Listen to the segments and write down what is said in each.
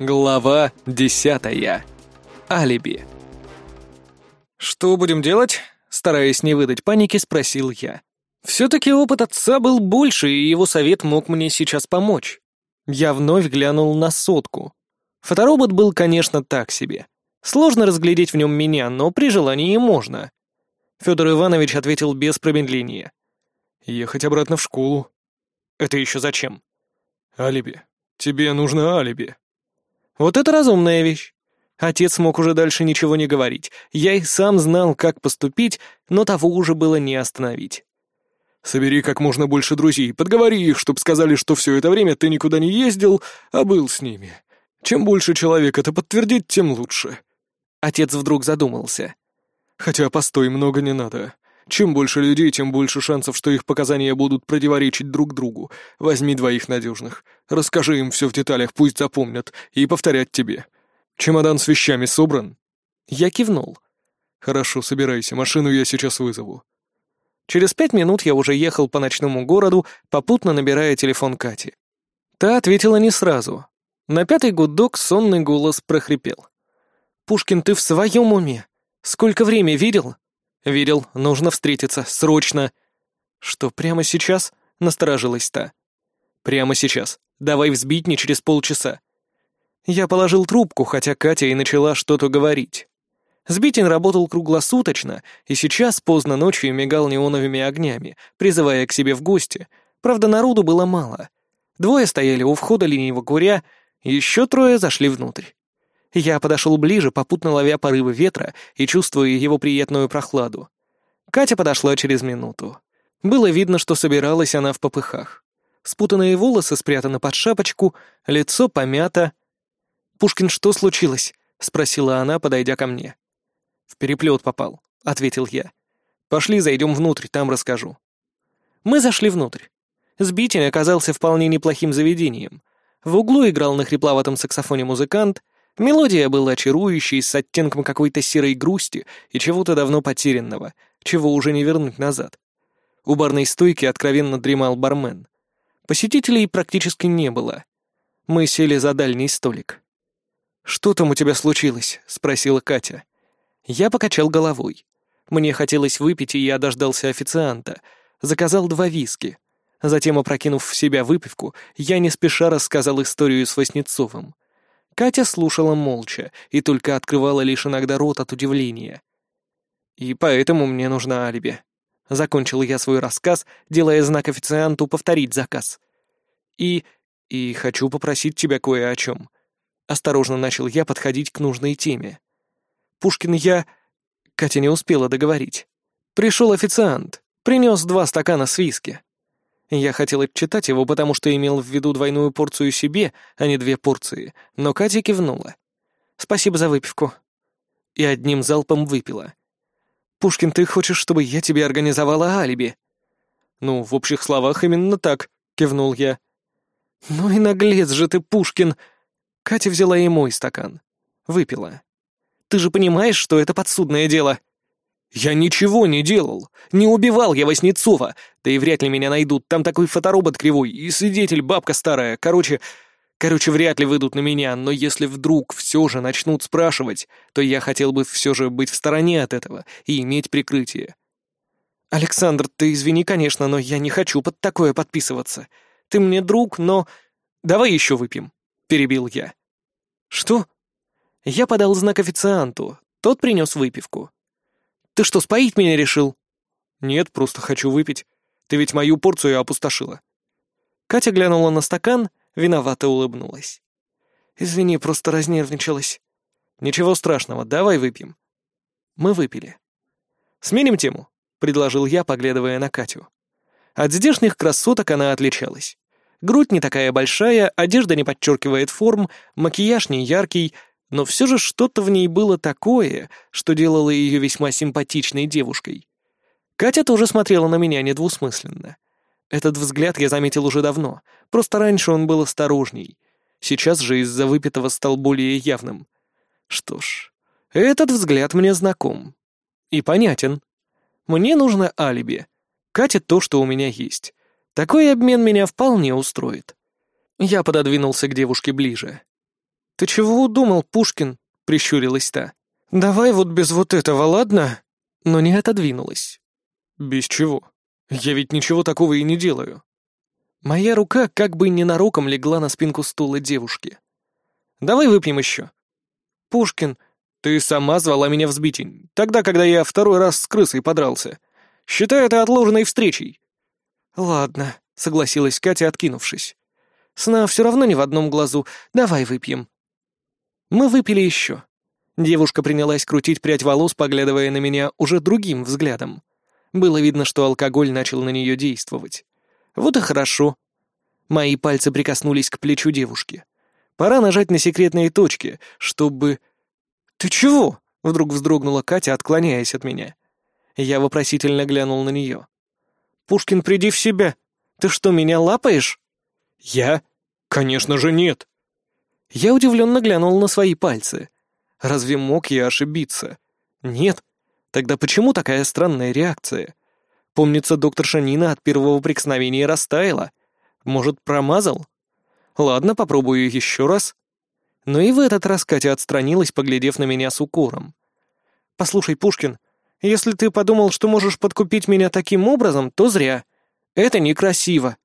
Глава десятая. Алиби. «Что будем делать?» — стараясь не выдать паники, спросил я. Все-таки опыт отца был больше, и его совет мог мне сейчас помочь. Я вновь глянул на сотку. Фоторобот был, конечно, так себе. Сложно разглядеть в нем меня, но при желании можно. Федор Иванович ответил без промедления. «Ехать обратно в школу». «Это еще зачем?» «Алиби. Тебе нужно алиби». Вот это разумная вещь. Отец мог уже дальше ничего не говорить. Я и сам знал, как поступить, но того уже было не остановить. «Собери как можно больше друзей, подговори их, чтоб сказали, что все это время ты никуда не ездил, а был с ними. Чем больше человек это подтвердит, тем лучше». Отец вдруг задумался. «Хотя, постой, много не надо. Чем больше людей, тем больше шансов, что их показания будут противоречить друг другу. Возьми двоих надежных. Расскажи им все в деталях, пусть запомнят, и повторять тебе. Чемодан с вещами собран?» Я кивнул. «Хорошо, собирайся, машину я сейчас вызову». Через пять минут я уже ехал по ночному городу, попутно набирая телефон Кати. Та ответила не сразу. На пятый гудок сонный голос прохрипел. «Пушкин, ты в своем уме? Сколько время видел?» «Видел, нужно встретиться, срочно!» «Что, прямо сейчас?» — насторожилась та. «Прямо сейчас. Давай взбить не через полчаса». Я положил трубку, хотя Катя и начала что-то говорить. Сбитин работал круглосуточно, и сейчас поздно ночью мигал неоновыми огнями, призывая к себе в гости. Правда, народу было мало. Двое стояли у входа линейного куря, еще трое зашли внутрь. Я подошел ближе, попутно ловя порывы ветра и чувствуя его приятную прохладу. Катя подошла через минуту. Было видно, что собиралась она в попыхах. Спутанные волосы спрятаны под шапочку, лицо помято. «Пушкин, что случилось?» — спросила она, подойдя ко мне. «В переплет попал», — ответил я. «Пошли, зайдем внутрь, там расскажу». Мы зашли внутрь. Сбитень оказался вполне неплохим заведением. В углу играл на хрипловатом саксофоне музыкант, мелодия была очарующей, с оттенком какой-то серой грусти и чего-то давно потерянного, чего уже не вернуть назад. У барной стойки откровенно дремал бармен. Посетителей практически не было. Мы сели за дальний столик. «Что там у тебя случилось?» — спросила Катя. Я покачал головой. Мне хотелось выпить, и я дождался официанта. Заказал два виски. Затем, опрокинув в себя выпивку, я не спеша рассказал историю с Васнецовым. Катя слушала молча и только открывала лишь иногда рот от удивления. «И поэтому мне нужно алиби», Закончил я свой рассказ, делая знак официанту повторить заказ. И... и хочу попросить тебя кое о чем. Осторожно начал я подходить к нужной теме. Пушкин, я... Катя не успела договорить. Пришел официант, принес два стакана с виски. Я хотел отчитать его, потому что имел в виду двойную порцию себе, а не две порции, но Катя кивнула. «Спасибо за выпивку». И одним залпом выпила. «Пушкин, ты хочешь, чтобы я тебе организовала алиби?» «Ну, в общих словах именно так», — кивнул я. «Ну и наглец же ты, Пушкин!» Катя взяла и мой стакан. Выпила. «Ты же понимаешь, что это подсудное дело?» «Я ничего не делал. Не убивал я Васнецова. Да и вряд ли меня найдут. Там такой фоторобот кривой и свидетель бабка старая. Короче, Короче, вряд ли выйдут на меня, но если вдруг все же начнут спрашивать, то я хотел бы все же быть в стороне от этого и иметь прикрытие. «Александр, ты извини, конечно, но я не хочу под такое подписываться. Ты мне друг, но... Давай еще выпьем», — перебил я. «Что?» Я подал знак официанту, тот принес выпивку. «Ты что, споить меня решил?» «Нет, просто хочу выпить. Ты ведь мою порцию опустошила». Катя глянула на стакан — виновато улыбнулась. «Извини, просто разнервничалась». «Ничего страшного, давай выпьем». Мы выпили. «Сменим тему», — предложил я, поглядывая на Катю. От здешних красоток она отличалась. Грудь не такая большая, одежда не подчеркивает форм, макияж не яркий, но все же что-то в ней было такое, что делало ее весьма симпатичной девушкой. Катя тоже смотрела на меня недвусмысленно. Этот взгляд я заметил уже давно, просто раньше он был осторожней. Сейчас же из-за выпитого стал более явным. Что ж, этот взгляд мне знаком. И понятен. Мне нужно алиби. Катя то, что у меня есть. Такой обмен меня вполне устроит. Я пододвинулся к девушке ближе. «Ты чего удумал, Пушкин?» — прищурилась та. «Давай вот без вот этого, ладно?» Но не отодвинулась. «Без чего? Я ведь ничего такого и не делаю». Моя рука как бы ненароком легла на спинку стула девушки. «Давай выпьем еще». «Пушкин, ты сама звала меня в сбитень, тогда, когда я второй раз с крысой подрался. Считай это отложенной встречей». «Ладно», — согласилась Катя, откинувшись. «Сна все равно не в одном глазу. Давай выпьем». Мы выпили еще. Девушка принялась крутить прядь волос, поглядывая на меня уже другим взглядом. Было видно, что алкоголь начал на нее действовать. Вот и хорошо. Мои пальцы прикоснулись к плечу девушки. Пора нажать на секретные точки, чтобы... «Ты чего?» — вдруг вздрогнула Катя, отклоняясь от меня. Я вопросительно глянул на нее. «Пушкин, приди в себя. Ты что, меня лапаешь?» «Я? Конечно же нет!» Я удивленно глянул на свои пальцы. Разве мог я ошибиться? Нет. Тогда почему такая странная реакция? Помнится, доктор Шанина от первого прикосновения растаяла. Может, промазал? Ладно, попробую еще раз. Но и в этот раз Катя отстранилась, поглядев на меня с укором. «Послушай, Пушкин, если ты подумал, что можешь подкупить меня таким образом, то зря. Это некрасиво.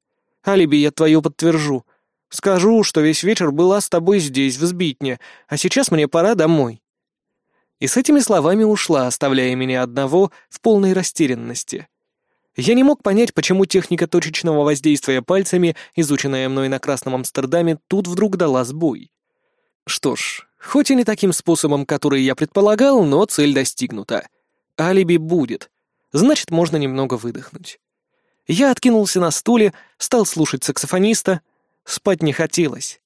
Алиби я твое подтвержу. Скажу, что весь вечер была с тобой здесь, в Сбитне, а сейчас мне пора домой». И с этими словами ушла, оставляя меня одного в полной растерянности. Я не мог понять, почему техника точечного воздействия пальцами, изученная мной на Красном Амстердаме, тут вдруг дала сбой. Что ж, хоть и не таким способом, который я предполагал, но цель достигнута. Алиби будет. Значит, можно немного выдохнуть. Я откинулся на стуле, стал слушать саксофониста, Спать не хотелось.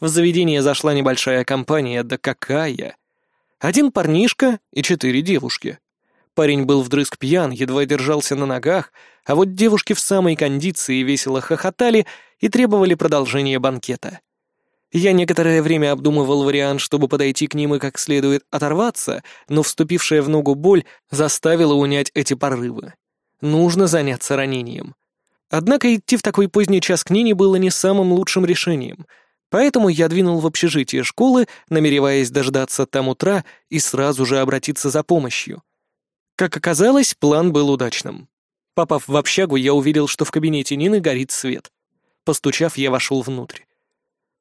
В заведение зашла небольшая компания, да какая! Один парнишка и четыре девушки. Парень был вдрызг пьян, едва держался на ногах, а вот девушки в самой кондиции весело хохотали и требовали продолжения банкета. Я некоторое время обдумывал вариант, чтобы подойти к ним и как следует оторваться, но вступившая в ногу боль заставила унять эти порывы. Нужно заняться ранением. Однако идти в такой поздний час к Нине было не самым лучшим решением, поэтому я двинул в общежитие школы, намереваясь дождаться там утра и сразу же обратиться за помощью. Как оказалось, план был удачным. Попав в общагу, я увидел, что в кабинете Нины горит свет. Постучав, я вошел внутрь.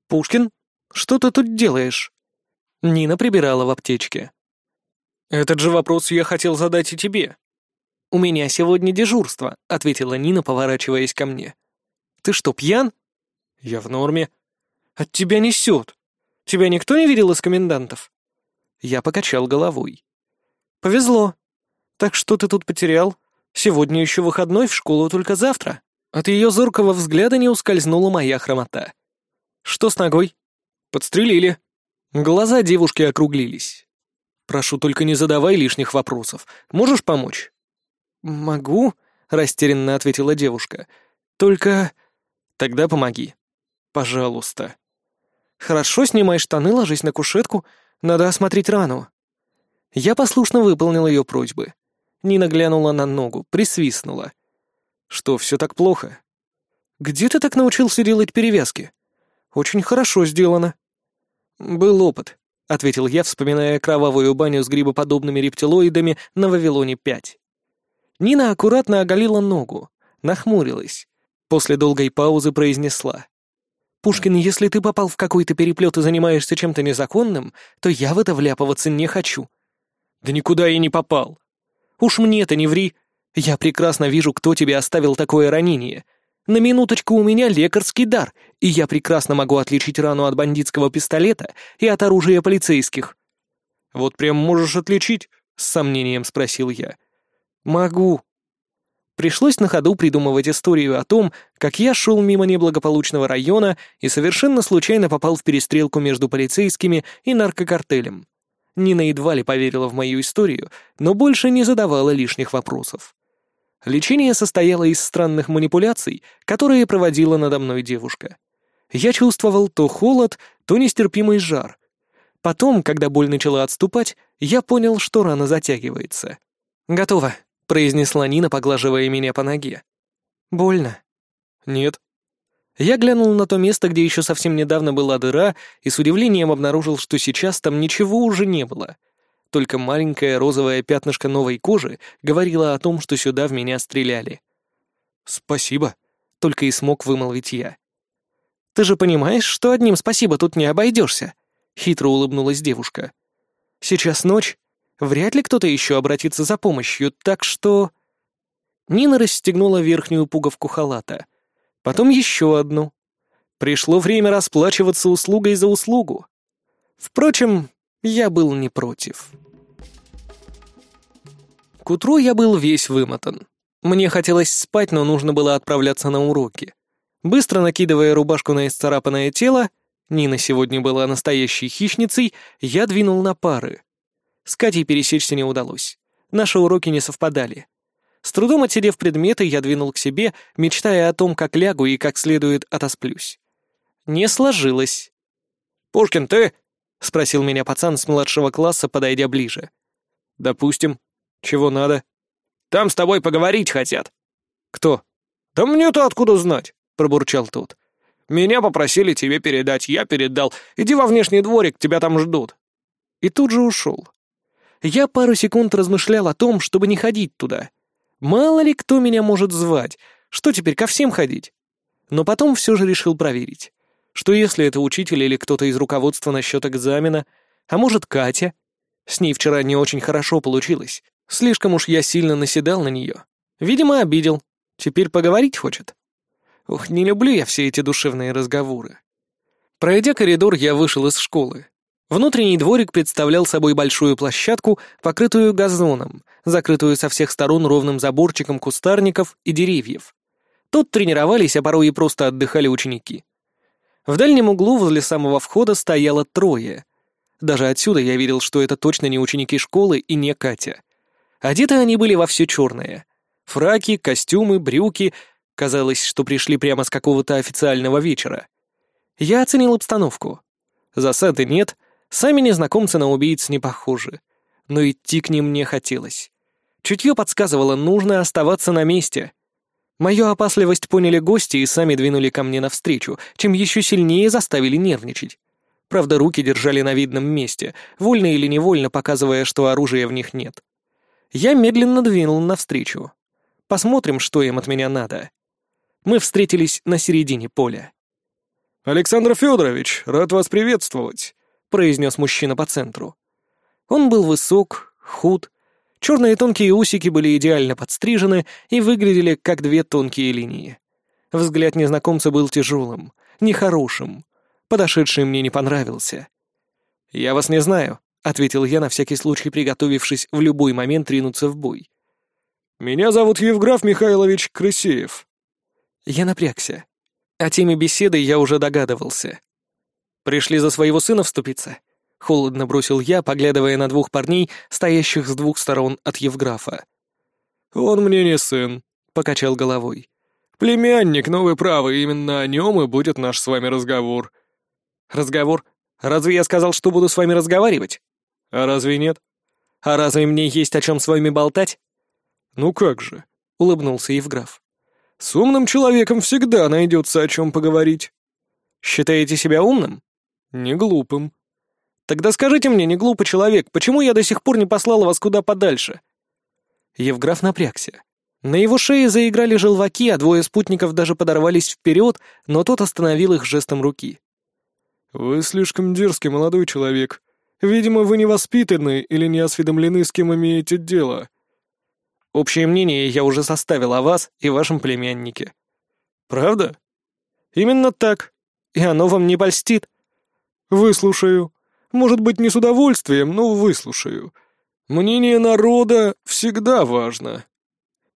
«Пушкин, что ты тут делаешь?» Нина прибирала в аптечке. «Этот же вопрос я хотел задать и тебе», «У меня сегодня дежурство», — ответила Нина, поворачиваясь ко мне. «Ты что, пьян?» «Я в норме». «От тебя несет. Тебя никто не видел из комендантов?» Я покачал головой. «Повезло. Так что ты тут потерял? Сегодня еще выходной, в школу только завтра». От ее зоркого взгляда не ускользнула моя хромота. «Что с ногой?» «Подстрелили». Глаза девушки округлились. «Прошу, только не задавай лишних вопросов. Можешь помочь?» «Могу», — растерянно ответила девушка. «Только...» «Тогда помоги. Пожалуйста». «Хорошо, снимай штаны, ложись на кушетку. Надо осмотреть рану». Я послушно выполнил ее просьбы. Нина глянула на ногу, присвистнула. «Что, все так плохо?» «Где ты так научился делать перевязки?» «Очень хорошо сделано». «Был опыт», — ответил я, вспоминая кровавую баню с грибоподобными рептилоидами на Вавилоне-5. Нина аккуратно оголила ногу, нахмурилась. После долгой паузы произнесла. «Пушкин, если ты попал в какой-то переплет и занимаешься чем-то незаконным, то я в это вляпываться не хочу». «Да никуда я не попал». «Уж мне-то не ври. Я прекрасно вижу, кто тебе оставил такое ранение. На минуточку у меня лекарский дар, и я прекрасно могу отличить рану от бандитского пистолета и от оружия полицейских». «Вот прям можешь отличить?» — с сомнением спросил я. «Могу». Пришлось на ходу придумывать историю о том, как я шел мимо неблагополучного района и совершенно случайно попал в перестрелку между полицейскими и наркокартелем. Нина едва ли поверила в мою историю, но больше не задавала лишних вопросов. Лечение состояло из странных манипуляций, которые проводила надо мной девушка. Я чувствовал то холод, то нестерпимый жар. Потом, когда боль начала отступать, я понял, что рана затягивается. «Готово», произнесла Нина, поглаживая меня по ноге. «Больно?» «Нет». Я глянул на то место, где еще совсем недавно была дыра, и с удивлением обнаружил, что сейчас там ничего уже не было. Только маленькое розовое пятнышко новой кожи говорило о том, что сюда в меня стреляли. «Спасибо», — только и смог вымолвить я. «Ты же понимаешь, что одним спасибо тут не обойдешься?» — хитро улыбнулась девушка. «Сейчас ночь. Вряд ли кто-то еще обратится за помощью, так что...» Нина расстегнула верхнюю пуговку халата. Потом еще одну. Пришло время расплачиваться услугой за услугу. Впрочем, я был не против. К утру я был весь вымотан. Мне хотелось спать, но нужно было отправляться на уроки. Быстро накидывая рубашку на исцарапанное тело, Нина сегодня была настоящей хищницей, я двинул на пары. С Катей пересечься не удалось. Наши уроки не совпадали. С трудом отсидев предметы, я двинул к себе, мечтая о том, как лягу и как следует отосплюсь. Не сложилось. «Пушкин, ты?» — спросил меня пацан с младшего класса, подойдя ближе. «Допустим. Чего надо?» «Там с тобой поговорить хотят». «Кто?» «Да мне-то откуда знать?» — пробурчал тот. «Меня попросили тебе передать, я передал. Иди во внешний дворик, тебя там ждут». И тут же ушел. Я пару секунд размышлял о том, чтобы не ходить туда. Мало ли кто меня может звать, что теперь ко всем ходить? Но потом все же решил проверить. Что если это учитель или кто-то из руководства насчет экзамена, а может Катя? С ней вчера не очень хорошо получилось. Слишком уж я сильно наседал на нее. Видимо, обидел. Теперь поговорить хочет. Ух, не люблю я все эти душевные разговоры. Пройдя коридор, я вышел из школы. Внутренний дворик представлял собой большую площадку, покрытую газоном, закрытую со всех сторон ровным заборчиком кустарников и деревьев. Тут тренировались, а порой и просто отдыхали ученики. В дальнем углу возле самого входа стояло трое. Даже отсюда я видел, что это точно не ученики школы и не Катя. Одеты они были во все черное. Фраки, костюмы, брюки. Казалось, что пришли прямо с какого-то официального вечера. Я оценил обстановку. Засады нет — Сами незнакомцы на убийц не похожи. Но идти к ним не хотелось. Чутье подсказывало, нужно оставаться на месте. Мою опасливость поняли гости и сами двинули ко мне навстречу, чем еще сильнее заставили нервничать. Правда, руки держали на видном месте, вольно или невольно показывая, что оружия в них нет. Я медленно двинул навстречу. Посмотрим, что им от меня надо. Мы встретились на середине поля. «Александр Федорович, рад вас приветствовать произнес мужчина по центру. Он был высок, худ, черные тонкие усики были идеально подстрижены и выглядели как две тонкие линии. Взгляд незнакомца был тяжелым, нехорошим. Подошедший мне не понравился. «Я вас не знаю», — ответил я на всякий случай, приготовившись в любой момент ринуться в бой. «Меня зовут Евграф Михайлович Крысеев». Я напрягся. О теме беседы я уже догадывался. Пришли за своего сына вступиться?» — холодно бросил я, поглядывая на двух парней, стоящих с двух сторон от Евграфа. «Он мне не сын», — покачал головой. «Племянник, новый правый, именно о нем и будет наш с вами разговор». «Разговор? Разве я сказал, что буду с вами разговаривать?» «А разве нет?» «А разве мне есть о чем с вами болтать?» «Ну как же», — улыбнулся Евграф. «С умным человеком всегда найдется о чем поговорить». «Считаете себя умным?» «Не глупым». «Тогда скажите мне, не глупый человек, почему я до сих пор не послал вас куда подальше?» Евграф напрягся. На его шее заиграли желваки, а двое спутников даже подорвались вперед, но тот остановил их жестом руки. «Вы слишком дерзкий молодой человек. Видимо, вы не воспитаны или не осведомлены, с кем имеете дело». «Общее мнение я уже составил о вас и вашем племяннике». «Правда?» «Именно так. И оно вам не польстит?» «Выслушаю. Может быть, не с удовольствием, но выслушаю. Мнение народа всегда важно».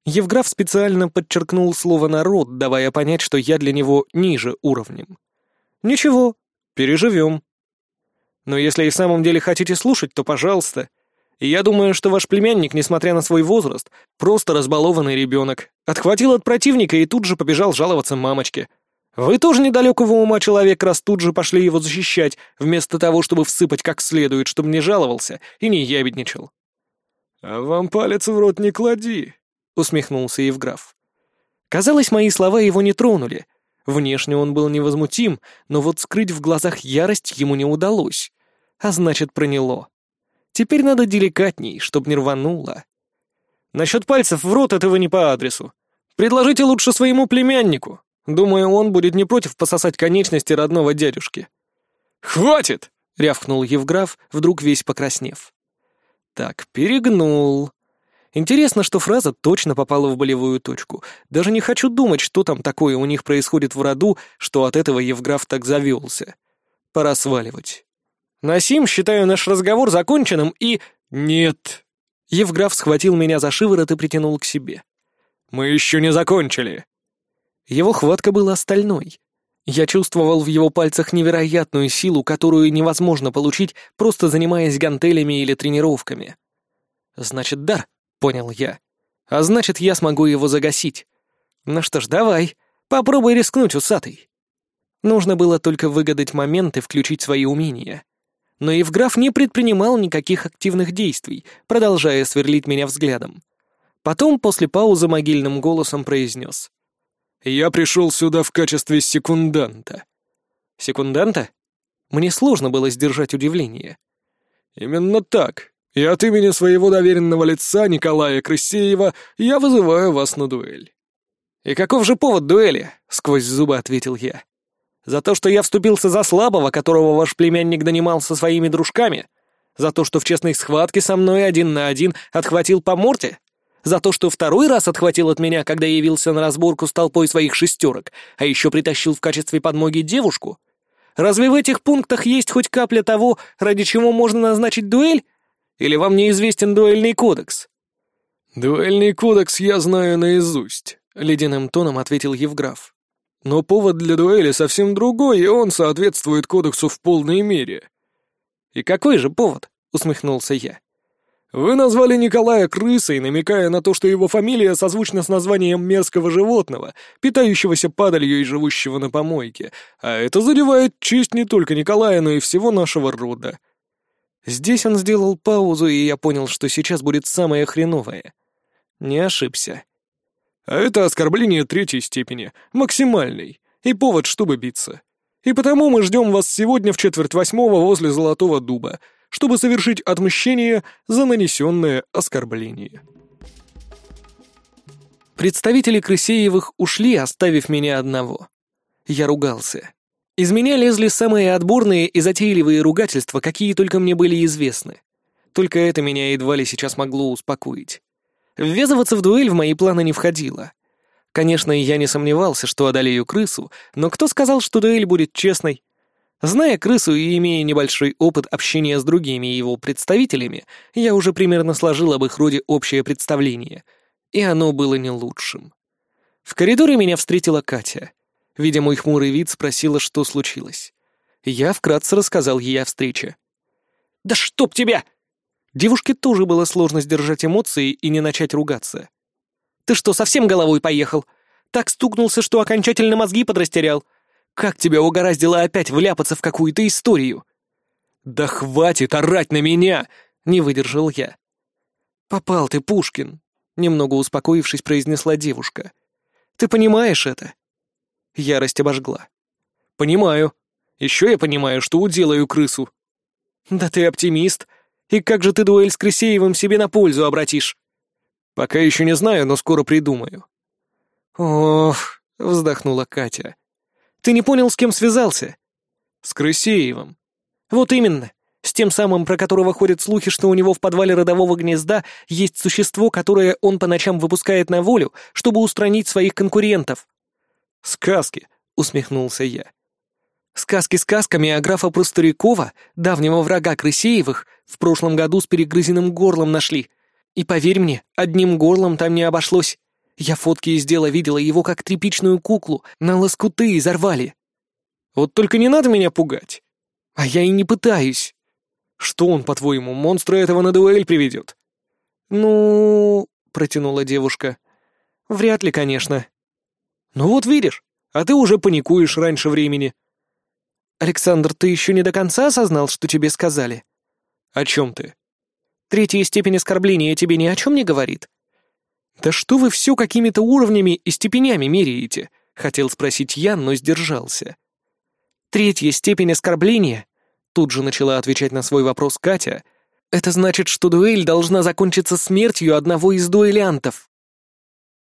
Евграф специально подчеркнул слово «народ», давая понять, что я для него ниже уровнем. «Ничего, переживем. Но если и в самом деле хотите слушать, то пожалуйста. я думаю, что ваш племянник, несмотря на свой возраст, просто разбалованный ребенок, отхватил от противника и тут же побежал жаловаться мамочке. Вы тоже недалекого ума человек, раз тут же пошли его защищать, вместо того, чтобы всыпать как следует, чтобы не жаловался и не ябедничал». «А вам палец в рот не клади», — усмехнулся Евграф. Казалось, мои слова его не тронули. Внешне он был невозмутим, но вот скрыть в глазах ярость ему не удалось. А значит, проняло. Теперь надо деликатней, чтоб не рвануло. Насчет пальцев в рот этого не по адресу. Предложите лучше своему племяннику. Думаю, он будет не против пососать конечности родного дядюшки. «Хватит!» — рявкнул Евграф, вдруг весь покраснев. Так, перегнул. Интересно, что фраза точно попала в болевую точку. Даже не хочу думать, что там такое у них происходит в роду, что от этого Евграф так завелся. Пора сваливать. Насим, считаю наш разговор законченным и... Нет. Евграф схватил меня за шиворот и притянул к себе. Мы еще не закончили. Его хватка была стальной. Я чувствовал в его пальцах невероятную силу, которую невозможно получить, просто занимаясь гантелями или тренировками. Значит, дар, понял я. А значит, я смогу его загасить. Ну что ж, давай, попробуй рискнуть, усатый. Нужно было только выгадать момент и включить свои умения. Но Евграф не предпринимал никаких активных действий, продолжая сверлить меня взглядом. Потом, после паузы, могильным голосом произнес. «Я пришел сюда в качестве секунданта». «Секунданта?» Мне сложно было сдержать удивление. «Именно так. И от имени своего доверенного лица Николая Крысеева я вызываю вас на дуэль». «И каков же повод дуэли?» — сквозь зубы ответил я. «За то, что я вступился за слабого, которого ваш племянник донимал со своими дружками? За то, что в честной схватке со мной один на один отхватил по морте? За то, что второй раз отхватил от меня, когда явился на разборку с толпой своих шестерок, а еще притащил в качестве подмоги девушку? Разве в этих пунктах есть хоть капля того, ради чего можно назначить дуэль? Или вам неизвестен дуэльный кодекс?» «Дуэльный кодекс я знаю наизусть», — ледяным тоном ответил Евграф. «Но повод для дуэли совсем другой, и он соответствует кодексу в полной мере». «И какой же повод?» — усмехнулся я. «Вы назвали Николая крысой, намекая на то, что его фамилия созвучна с названием мерзкого животного, питающегося падалью и живущего на помойке, а это задевает честь не только Николая, но и всего нашего рода. Здесь он сделал паузу, и я понял, что сейчас будет самое хреновое. Не ошибся. А это оскорбление третьей степени, максимальный, и повод, чтобы биться. И потому мы ждем вас сегодня в четверть восьмого возле Золотого Дуба, чтобы совершить отмщение за нанесенное оскорбление. Представители Крысеевых ушли, оставив меня одного. Я ругался. Из меня лезли самые отборные и затейливые ругательства, какие только мне были известны. Только это меня едва ли сейчас могло успокоить. Ввязываться в дуэль в мои планы не входило. Конечно, я не сомневался, что одолею крысу, но кто сказал, что дуэль будет честной? Зная крысу и имея небольшой опыт общения с другими его представителями, я уже примерно сложил об их роде общее представление. И оно было не лучшим. В коридоре меня встретила Катя — Видя мой хмурый вид, спросила, что случилось. Я вкратце рассказал ей о встрече. «Да чтоб тебя!» Девушке тоже было сложно сдержать эмоции и не начать ругаться. «Ты что, совсем головой поехал? Так стукнулся, что окончательно мозги подрастерял. Как тебя угораздило опять вляпаться в какую-то историю?» «Да хватит орать на меня!» — не выдержал я. «Попал ты, Пушкин!» — немного успокоившись, произнесла девушка. «Ты понимаешь это? Ярость обожгла. «Понимаю. Еще я понимаю, что уделаю крысу». «Да ты оптимист. И как же ты дуэль с Крысеевым себе на пользу обратишь?» «Пока еще не знаю, но скоро придумаю». «Ох», — вздохнула Катя. «Ты не понял, с кем связался?» «С Крысеевым». «Вот именно. С тем самым, про которого ходят слухи, что у него в подвале родового гнезда есть существо, которое он по ночам выпускает на волю, чтобы устранить своих конкурентов. «Сказки», — усмехнулся я. Сказки сказками, а графа Просторякова, давнего врага Крысеевых, в прошлом году с перегрызенным горлом нашли. И поверь мне, одним горлом там не обошлось. Я фотки из дела видела его как тряпичную куклу, на лоскуты изорвали. Вот только не надо меня пугать. А я и не пытаюсь. Что он, по-твоему, монстра этого на дуэль приведет? Ну, протянула девушка. Вряд ли, конечно. «Ну вот видишь, а ты уже паникуешь раньше времени». «Александр, ты еще не до конца осознал, что тебе сказали?» «О чем ты?» «Третья степень оскорбления тебе ни о чем не говорит?» «Да что вы все какими-то уровнями и степенями меряете?» Хотел спросить я, но сдержался. Третья степень оскорбления, тут же начала отвечать на свой вопрос Катя, это значит, что дуэль должна закончиться смертью одного из дуэлянтов.